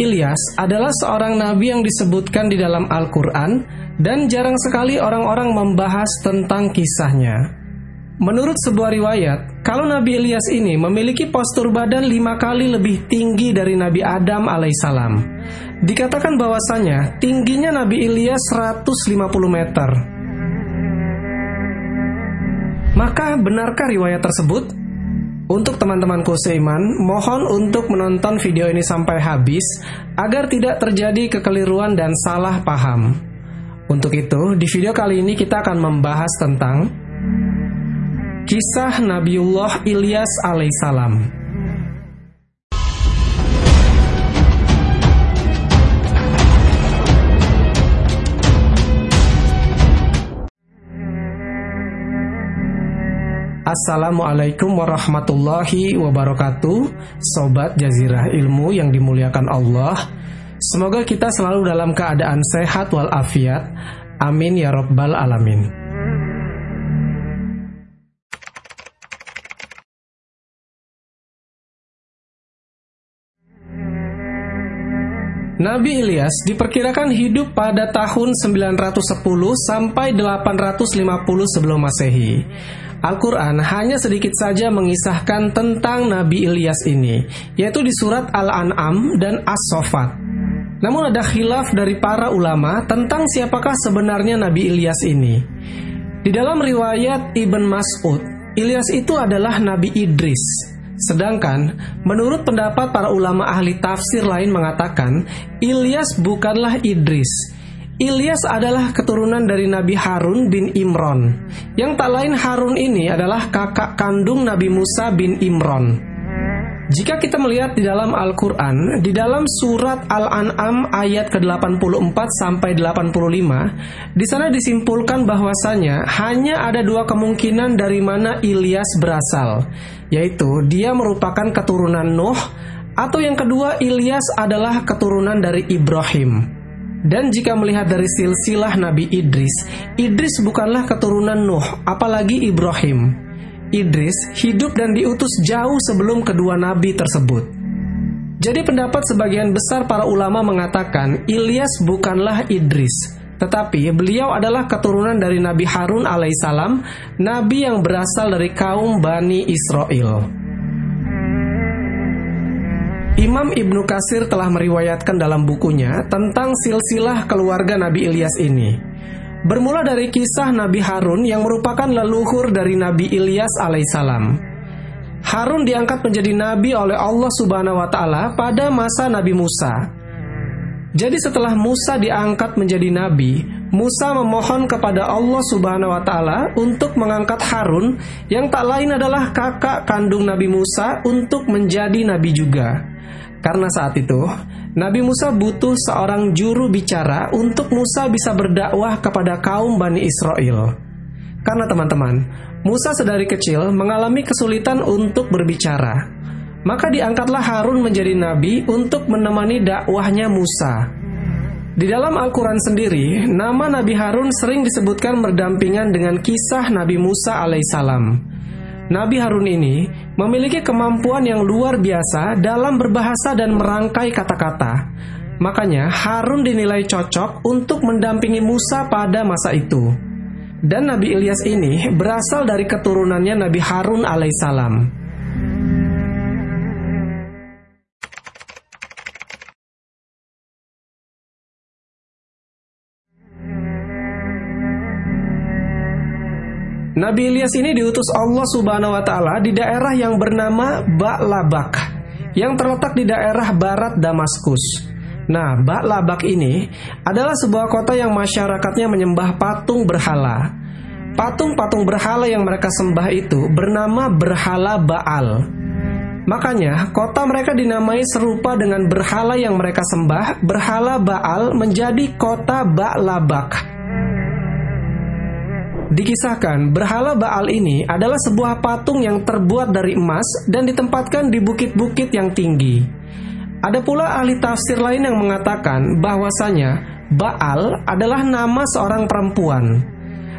Ilyas adalah seorang nabi yang disebutkan di dalam Al-Quran dan jarang sekali orang-orang membahas tentang kisahnya. Menurut sebuah riwayat, kalau Nabi Ilyas ini memiliki postur badan lima kali lebih tinggi dari Nabi Adam alaihissalam. Dikatakan bahwasanya tingginya Nabi Ilyas 150 meter. Maka benarkah riwayat tersebut? Untuk teman-temanku seiman, mohon untuk menonton video ini sampai habis agar tidak terjadi kekeliruan dan salah paham. Untuk itu, di video kali ini kita akan membahas tentang kisah Nabiullah Ilyas alaihissalam. Assalamualaikum warahmatullahi wabarakatuh. Sobat Jazirah Ilmu yang dimuliakan Allah Semoga kita selalu dalam keadaan sehat walafiat. Amin ya Rabbal Alamin. Nabi Ilyas diperkirakan hidup pada tahun 910 sampai 850 sebelum Masehi. Al-Quran hanya sedikit saja mengisahkan tentang Nabi Ilyas ini, yaitu di surat Al-An'am dan As-Sofat. Namun ada khilaf dari para ulama tentang siapakah sebenarnya Nabi Ilyas ini. Di dalam riwayat Ibn Mas'ud, Ilyas itu adalah Nabi Idris. Sedangkan menurut pendapat para ulama ahli tafsir lain mengatakan Ilyas bukanlah Idris, Ilyas adalah keturunan dari Nabi Harun bin Imron. Yang tak lain Harun ini adalah kakak kandung Nabi Musa bin Imron. Jika kita melihat di dalam Al-Quran, di dalam surat Al-An'am ayat ke-84 sampai 85, di sana disimpulkan bahwasanya hanya ada dua kemungkinan dari mana Ilyas berasal, yaitu dia merupakan keturunan Nuh, atau yang kedua Ilyas adalah keturunan dari Ibrahim. Dan jika melihat dari silsilah Nabi Idris, Idris bukanlah keturunan Nuh, apalagi Ibrahim. Idris hidup dan diutus jauh sebelum kedua nabi tersebut. Jadi pendapat sebagian besar para ulama mengatakan Ilyas bukanlah Idris, tetapi beliau adalah keturunan dari Nabi Harun alaihissalam, nabi yang berasal dari kaum Bani Israel. Imam Ibnu Kasir telah meriwayatkan dalam bukunya tentang silsilah keluarga Nabi Ilyas ini. Bermula dari kisah Nabi Harun yang merupakan leluhur dari Nabi Ilyas alaihissalam. Harun diangkat menjadi nabi oleh Allah Subhanahu wa taala pada masa Nabi Musa. Jadi setelah Musa diangkat menjadi nabi, Musa memohon kepada Allah Subhanahu wa taala untuk mengangkat Harun yang tak lain adalah kakak kandung Nabi Musa untuk menjadi nabi juga. Karena saat itu, Nabi Musa butuh seorang juru bicara untuk Musa bisa berdakwah kepada kaum Bani Israel. Karena teman-teman, Musa sedari kecil mengalami kesulitan untuk berbicara. Maka diangkatlah Harun menjadi nabi untuk menemani dakwahnya Musa. Di dalam Al-Quran sendiri, nama Nabi Harun sering disebutkan berdampingan dengan kisah Nabi Musa alaihissalam. Nabi Harun ini memiliki kemampuan yang luar biasa dalam berbahasa dan merangkai kata-kata. Makanya Harun dinilai cocok untuk mendampingi Musa pada masa itu. Dan Nabi Ilyas ini berasal dari keturunannya Nabi Harun alaihissalam. Nabi Ilyas ini diutus Allah Subhanahu wa taala di daerah yang bernama Ba'labak yang terletak di daerah barat Damaskus. Nah, Ba'labak ini adalah sebuah kota yang masyarakatnya menyembah patung berhala. Patung-patung berhala yang mereka sembah itu bernama berhala Baal. Makanya, kota mereka dinamai serupa dengan berhala yang mereka sembah, berhala Baal menjadi kota Ba'labak. Dikisahkan, berhala Baal ini adalah sebuah patung yang terbuat dari emas dan ditempatkan di bukit-bukit yang tinggi. Ada pula ahli tafsir lain yang mengatakan bahwasanya Baal adalah nama seorang perempuan.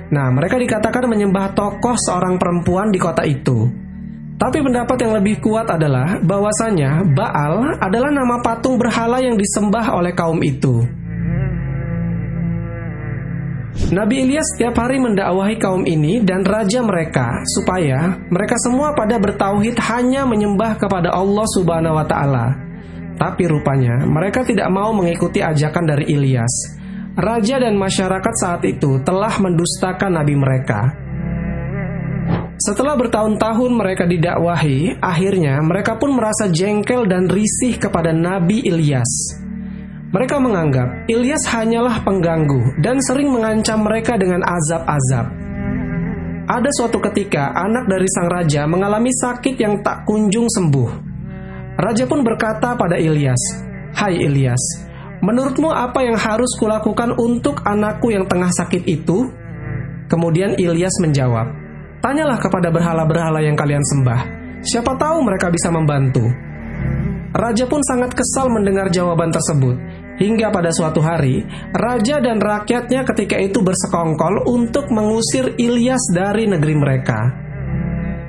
Nah, mereka dikatakan menyembah tokoh seorang perempuan di kota itu. Tapi pendapat yang lebih kuat adalah bahwasanya Baal adalah nama patung berhala yang disembah oleh kaum itu. Nabi Ilyas setiap hari mendakwahi kaum ini dan raja mereka supaya mereka semua pada bertauhid hanya menyembah kepada Allah Subhanahu wa taala. Tapi rupanya mereka tidak mau mengikuti ajakan dari Ilyas. Raja dan masyarakat saat itu telah mendustakan nabi mereka. Setelah bertahun-tahun mereka didakwahi, akhirnya mereka pun merasa jengkel dan risih kepada Nabi Ilyas. Mereka menganggap Ilyas hanyalah pengganggu dan sering mengancam mereka dengan azab-azab. Ada suatu ketika anak dari sang raja mengalami sakit yang tak kunjung sembuh. Raja pun berkata pada Ilyas, "Hai Ilyas, menurutmu apa yang harus kulakukan untuk anakku yang tengah sakit itu?" Kemudian Ilyas menjawab, "Tanyalah kepada berhala-berhala yang kalian sembah. Siapa tahu mereka bisa membantu." Raja pun sangat kesal mendengar jawaban tersebut. Hingga pada suatu hari, raja dan rakyatnya ketika itu bersekongkol untuk mengusir Ilyas dari negeri mereka.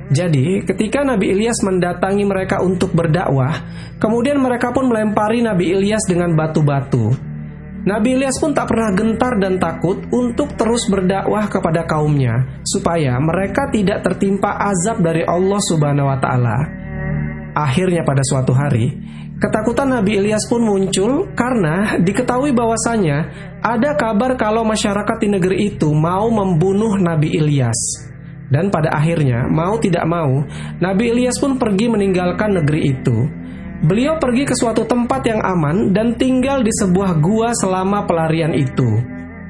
Jadi, ketika Nabi Ilyas mendatangi mereka untuk berdakwah, kemudian mereka pun melempari Nabi Ilyas dengan batu-batu. Nabi Ilyas pun tak pernah gentar dan takut untuk terus berdakwah kepada kaumnya, supaya mereka tidak tertimpa azab dari Allah Subhanahu wa Ta'ala. Akhirnya, pada suatu hari, Ketakutan Nabi Ilyas pun muncul karena diketahui bahwasanya ada kabar kalau masyarakat di negeri itu mau membunuh Nabi Ilyas. Dan pada akhirnya, mau tidak mau, Nabi Ilyas pun pergi meninggalkan negeri itu. Beliau pergi ke suatu tempat yang aman dan tinggal di sebuah gua selama pelarian itu.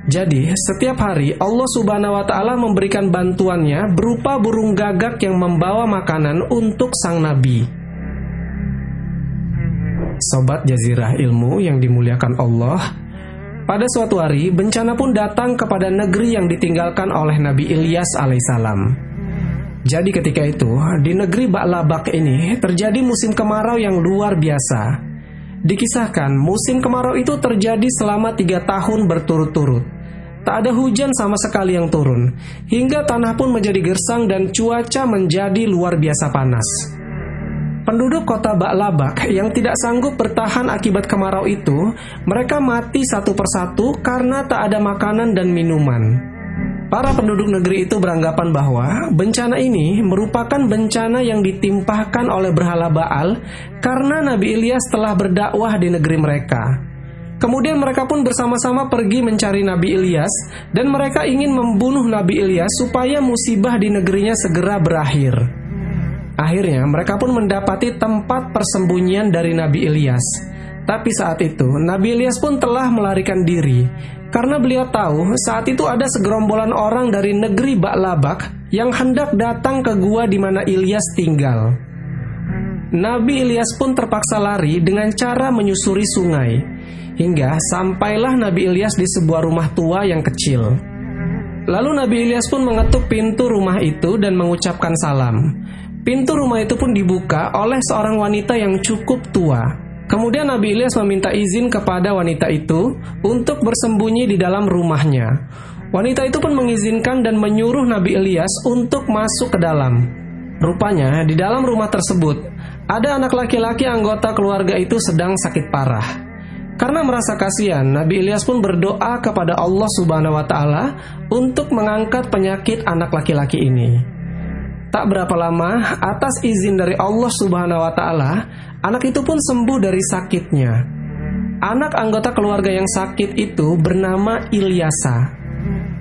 Jadi, setiap hari Allah Subhanahu wa taala memberikan bantuannya berupa burung gagak yang membawa makanan untuk sang nabi. Sobat Jazirah Ilmu yang dimuliakan Allah, pada suatu hari bencana pun datang kepada negeri yang ditinggalkan oleh Nabi Ilyas alaihissalam. Jadi ketika itu, di negeri Baklabak ini terjadi musim kemarau yang luar biasa. Dikisahkan musim kemarau itu terjadi selama tiga tahun berturut-turut. Tak ada hujan sama sekali yang turun, hingga tanah pun menjadi gersang dan cuaca menjadi luar biasa panas. Penduduk kota Baklabak yang tidak sanggup bertahan akibat kemarau itu, mereka mati satu persatu karena tak ada makanan dan minuman. Para penduduk negeri itu beranggapan bahwa bencana ini merupakan bencana yang ditimpahkan oleh berhala Baal karena Nabi Ilyas telah berdakwah di negeri mereka. Kemudian mereka pun bersama-sama pergi mencari Nabi Ilyas dan mereka ingin membunuh Nabi Ilyas supaya musibah di negerinya segera berakhir. Akhirnya mereka pun mendapati tempat persembunyian dari Nabi Ilyas. Tapi saat itu Nabi Ilyas pun telah melarikan diri karena beliau tahu saat itu ada segerombolan orang dari negeri Baklabak yang hendak datang ke gua di mana Ilyas tinggal. Nabi Ilyas pun terpaksa lari dengan cara menyusuri sungai hingga sampailah Nabi Ilyas di sebuah rumah tua yang kecil. Lalu Nabi Ilyas pun mengetuk pintu rumah itu dan mengucapkan salam. Pintu rumah itu pun dibuka oleh seorang wanita yang cukup tua. Kemudian Nabi Ilyas meminta izin kepada wanita itu untuk bersembunyi di dalam rumahnya. Wanita itu pun mengizinkan dan menyuruh Nabi Ilyas untuk masuk ke dalam. Rupanya di dalam rumah tersebut ada anak laki-laki anggota keluarga itu sedang sakit parah. Karena merasa kasihan, Nabi Ilyas pun berdoa kepada Allah Subhanahu wa taala untuk mengangkat penyakit anak laki-laki ini. Tak berapa lama, atas izin dari Allah Subhanahu wa taala, anak itu pun sembuh dari sakitnya. Anak anggota keluarga yang sakit itu bernama Ilyasa.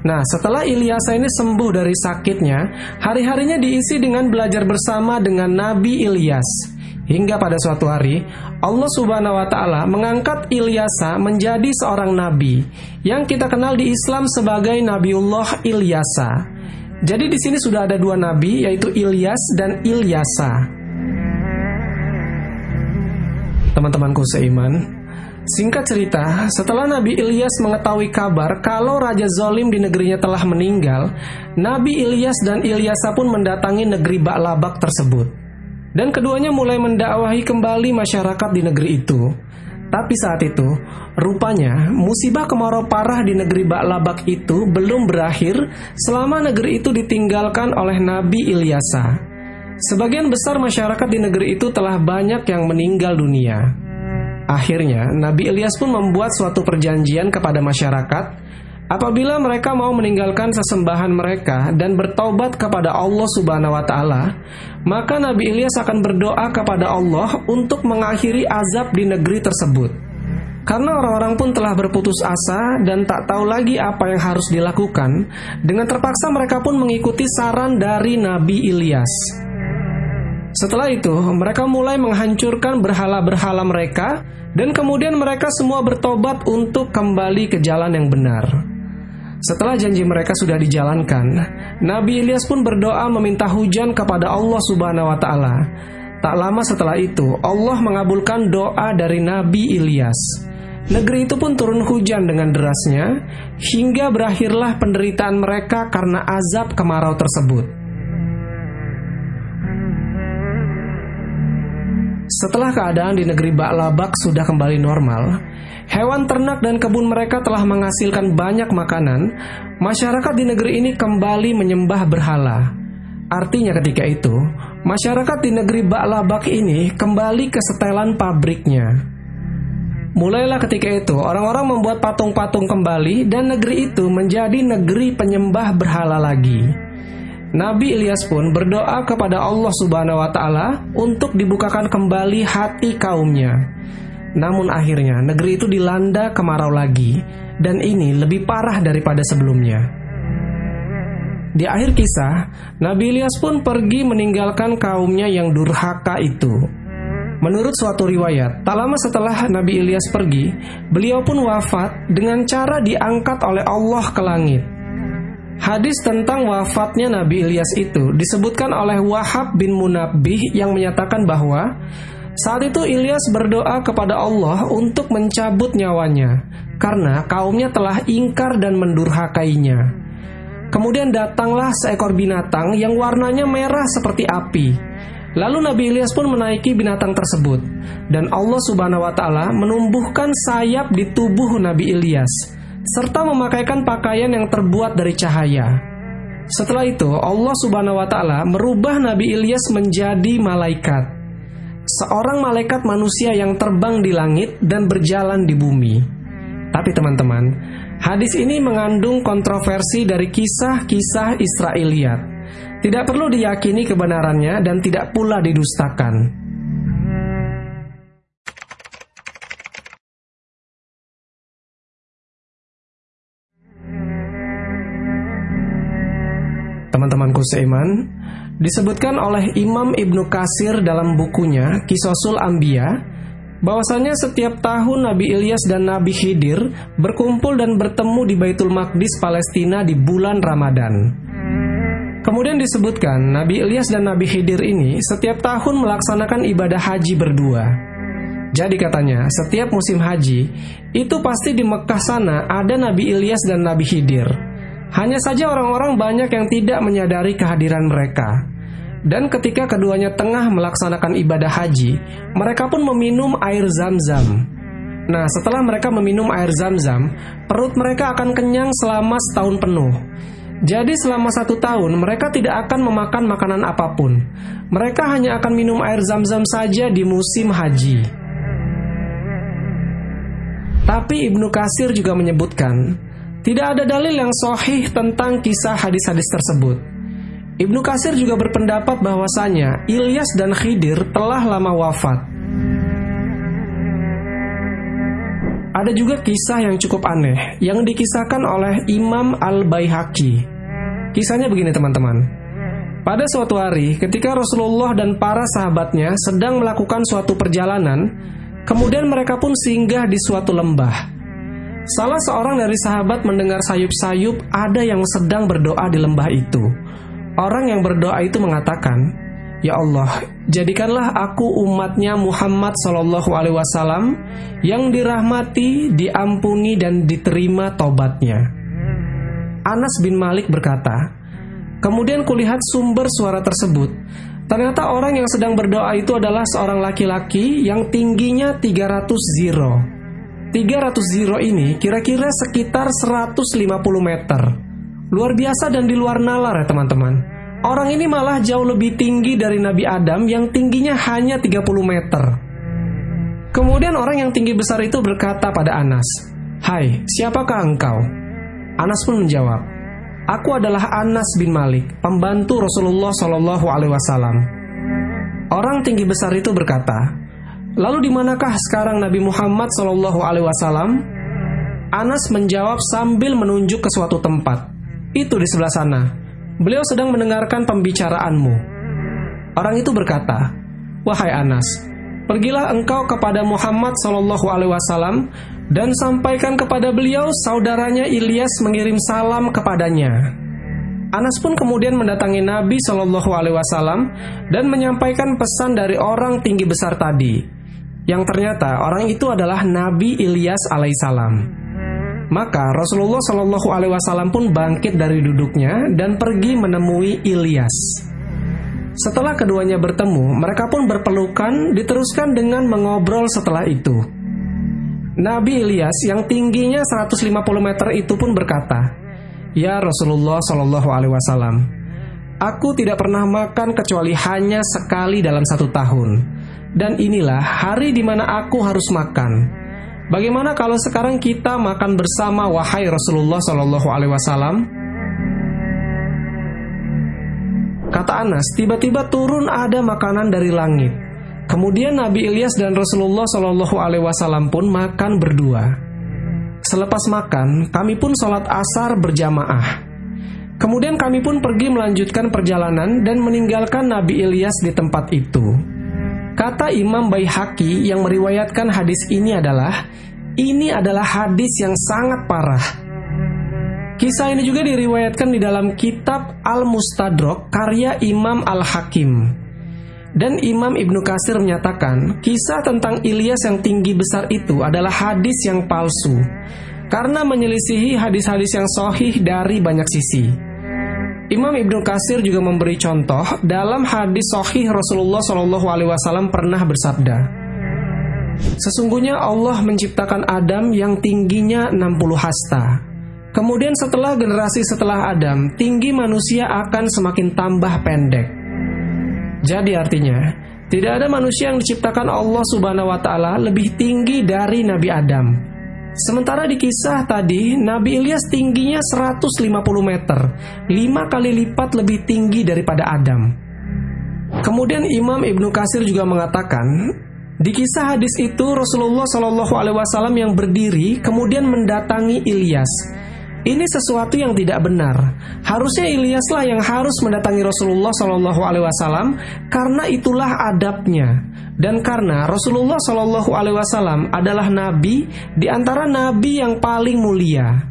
Nah, setelah Ilyasa ini sembuh dari sakitnya, hari-harinya diisi dengan belajar bersama dengan Nabi Ilyas. Hingga pada suatu hari, Allah Subhanahu wa taala mengangkat Ilyasa menjadi seorang nabi yang kita kenal di Islam sebagai Nabiullah Ilyasa. Jadi di sini sudah ada dua nabi yaitu Ilyas dan Ilyasa. Teman-temanku seiman, singkat cerita, setelah Nabi Ilyas mengetahui kabar kalau Raja Zolim di negerinya telah meninggal, Nabi Ilyas dan Ilyasa pun mendatangi negeri Baklabak tersebut. Dan keduanya mulai mendakwahi kembali masyarakat di negeri itu. Tapi saat itu, rupanya musibah kemarau parah di negeri Baklabak itu belum berakhir selama negeri itu ditinggalkan oleh Nabi Ilyasa. Sebagian besar masyarakat di negeri itu telah banyak yang meninggal dunia. Akhirnya, Nabi Ilyas pun membuat suatu perjanjian kepada masyarakat apabila mereka mau meninggalkan sesembahan mereka dan bertaubat kepada Allah Subhanahu wa taala, maka Nabi Ilyas akan berdoa kepada Allah untuk mengakhiri azab di negeri tersebut. Karena orang-orang pun telah berputus asa dan tak tahu lagi apa yang harus dilakukan, dengan terpaksa mereka pun mengikuti saran dari Nabi Ilyas. Setelah itu, mereka mulai menghancurkan berhala-berhala mereka dan kemudian mereka semua bertobat untuk kembali ke jalan yang benar. Setelah janji mereka sudah dijalankan, Nabi Ilyas pun berdoa meminta hujan kepada Allah Subhanahu wa taala. Tak lama setelah itu, Allah mengabulkan doa dari Nabi Ilyas. Negeri itu pun turun hujan dengan derasnya, hingga berakhirlah penderitaan mereka karena azab kemarau tersebut. Setelah keadaan di negeri Baklabak sudah kembali normal, hewan ternak dan kebun mereka telah menghasilkan banyak makanan, masyarakat di negeri ini kembali menyembah berhala. Artinya ketika itu, masyarakat di negeri Baklabak ini kembali ke setelan pabriknya. Mulailah ketika itu orang-orang membuat patung-patung kembali dan negeri itu menjadi negeri penyembah berhala lagi. Nabi Ilyas pun berdoa kepada Allah Subhanahu wa taala untuk dibukakan kembali hati kaumnya. Namun akhirnya negeri itu dilanda kemarau lagi dan ini lebih parah daripada sebelumnya. Di akhir kisah, Nabi Ilyas pun pergi meninggalkan kaumnya yang durhaka itu. Menurut suatu riwayat, tak lama setelah Nabi Ilyas pergi, beliau pun wafat dengan cara diangkat oleh Allah ke langit. Hadis tentang wafatnya Nabi Ilyas itu disebutkan oleh Wahab bin Munabbih yang menyatakan bahwa saat itu Ilyas berdoa kepada Allah untuk mencabut nyawanya karena kaumnya telah ingkar dan mendurhakainya. Kemudian datanglah seekor binatang yang warnanya merah seperti api. Lalu Nabi Ilyas pun menaiki binatang tersebut dan Allah Subhanahu wa taala menumbuhkan sayap di tubuh Nabi Ilyas serta memakaikan pakaian yang terbuat dari cahaya. Setelah itu Allah Subhanahu wa taala merubah Nabi Ilyas menjadi malaikat. Seorang malaikat manusia yang terbang di langit dan berjalan di bumi. Tapi teman-teman, hadis ini mengandung kontroversi dari kisah-kisah Israeliat tidak perlu diyakini kebenarannya dan tidak pula didustakan. Teman-temanku seiman, disebutkan oleh Imam Ibnu Kasir dalam bukunya Kisosul Ambia bahwasanya setiap tahun Nabi Ilyas dan Nabi Khidir berkumpul dan bertemu di Baitul Maqdis Palestina di bulan Ramadan. Kemudian disebutkan Nabi Ilyas dan Nabi Khidir ini setiap tahun melaksanakan ibadah haji berdua. Jadi katanya, setiap musim haji, itu pasti di Mekah sana ada Nabi Ilyas dan Nabi Khidir. Hanya saja orang-orang banyak yang tidak menyadari kehadiran mereka. Dan ketika keduanya tengah melaksanakan ibadah haji, mereka pun meminum air zam-zam. Nah, setelah mereka meminum air zam-zam, perut mereka akan kenyang selama setahun penuh. Jadi selama satu tahun mereka tidak akan memakan makanan apa pun. Mereka hanya akan minum air zam-zam saja di musim haji. Tapi Ibnu Kasir juga menyebutkan, tidak ada dalil yang sohih tentang kisah hadis-hadis tersebut. Ibnu Kasir juga berpendapat bahwasanya Ilyas dan Khidir telah lama wafat. Ada juga kisah yang cukup aneh yang dikisahkan oleh Imam Al-Baihaqi Kisahnya begini teman-teman. Pada suatu hari, ketika Rasulullah dan para sahabatnya sedang melakukan suatu perjalanan, kemudian mereka pun singgah di suatu lembah. Salah seorang dari sahabat mendengar sayup-sayup ada yang sedang berdoa di lembah itu. Orang yang berdoa itu mengatakan, Ya Allah, jadikanlah aku umatnya Muhammad Shallallahu Alaihi Wasallam yang dirahmati, diampuni dan diterima tobatnya. Anas bin Malik berkata, Kemudian kulihat sumber suara tersebut. Ternyata orang yang sedang berdoa itu adalah seorang laki-laki yang tingginya 300 ziro. 300 ziro ini kira-kira sekitar 150 meter. Luar biasa dan di luar nalar ya teman-teman. Orang ini malah jauh lebih tinggi dari Nabi Adam yang tingginya hanya 30 meter. Kemudian orang yang tinggi besar itu berkata pada Anas, Hai, siapakah engkau? Anas pun menjawab, Aku adalah Anas bin Malik, pembantu Rasulullah Shallallahu Alaihi Wasallam. Orang tinggi besar itu berkata, Lalu di manakah sekarang Nabi Muhammad Shallallahu Alaihi Wasallam? Anas menjawab sambil menunjuk ke suatu tempat. Itu di sebelah sana. Beliau sedang mendengarkan pembicaraanmu. Orang itu berkata, Wahai Anas, pergilah engkau kepada Muhammad Shallallahu Alaihi Wasallam dan sampaikan kepada beliau saudaranya Ilyas mengirim salam kepadanya. Anas pun kemudian mendatangi Nabi Shallallahu Alaihi Wasallam dan menyampaikan pesan dari orang tinggi besar tadi, yang ternyata orang itu adalah Nabi Ilyas alaihissalam. Maka Rasulullah Shallallahu Alaihi Wasallam pun bangkit dari duduknya dan pergi menemui Ilyas. Setelah keduanya bertemu, mereka pun berpelukan, diteruskan dengan mengobrol setelah itu. Nabi Ilyas yang tingginya 150 meter itu pun berkata, "Ya Rasulullah Shallallahu alaihi wasallam, aku tidak pernah makan kecuali hanya sekali dalam satu tahun, dan inilah hari di mana aku harus makan." Bagaimana kalau sekarang kita makan bersama wahai Rasulullah Shallallahu Alaihi Wasallam? Kata Anas, tiba-tiba turun ada makanan dari langit. Kemudian Nabi Ilyas dan Rasulullah Shallallahu Alaihi Wasallam pun makan berdua. Selepas makan, kami pun sholat asar berjamaah. Kemudian kami pun pergi melanjutkan perjalanan dan meninggalkan Nabi Ilyas di tempat itu. Kata Imam Baihaqi yang meriwayatkan hadis ini adalah ini adalah hadis yang sangat parah. Kisah ini juga diriwayatkan di dalam kitab Al-Mustadrak karya Imam Al-Hakim. Dan Imam Ibnu Kasir menyatakan kisah tentang Ilyas yang tinggi besar itu adalah hadis yang palsu karena menyelisihi hadis-hadis yang sohih dari banyak sisi. Imam Ibnu Kasir juga memberi contoh dalam hadis sahih Rasulullah Shallallahu Alaihi Wasallam pernah bersabda, Sesungguhnya Allah menciptakan Adam yang tingginya 60 hasta. Kemudian setelah generasi setelah Adam, tinggi manusia akan semakin tambah pendek. Jadi artinya, tidak ada manusia yang diciptakan Allah Subhanahu wa taala lebih tinggi dari Nabi Adam. Sementara di kisah tadi, Nabi Ilyas tingginya 150 meter, 5 kali lipat lebih tinggi daripada Adam. Kemudian Imam Ibnu Kasir juga mengatakan, di kisah hadis itu Rasulullah Shallallahu Alaihi Wasallam yang berdiri kemudian mendatangi Ilyas. Ini sesuatu yang tidak benar. Harusnya Ilyaslah yang harus mendatangi Rasulullah Shallallahu Alaihi Wasallam karena itulah adabnya. Dan karena Rasulullah Shallallahu Alaihi Wasallam adalah nabi di antara nabi yang paling mulia,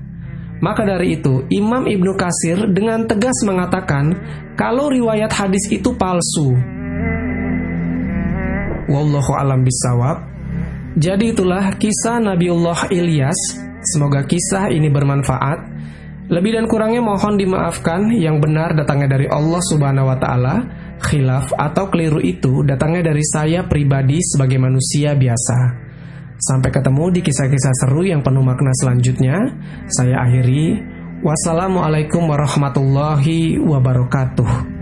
maka dari itu Imam Ibnu Kasir dengan tegas mengatakan kalau riwayat hadis itu palsu. Wallahu alam bisawab. Jadi itulah kisah Nabiullah Ilyas. Semoga kisah ini bermanfaat. Lebih dan kurangnya mohon dimaafkan yang benar datangnya dari Allah Subhanahu wa taala khilaf atau keliru itu datangnya dari saya pribadi sebagai manusia biasa. Sampai ketemu di kisah-kisah seru yang penuh makna selanjutnya. Saya akhiri. Wassalamualaikum warahmatullahi wabarakatuh.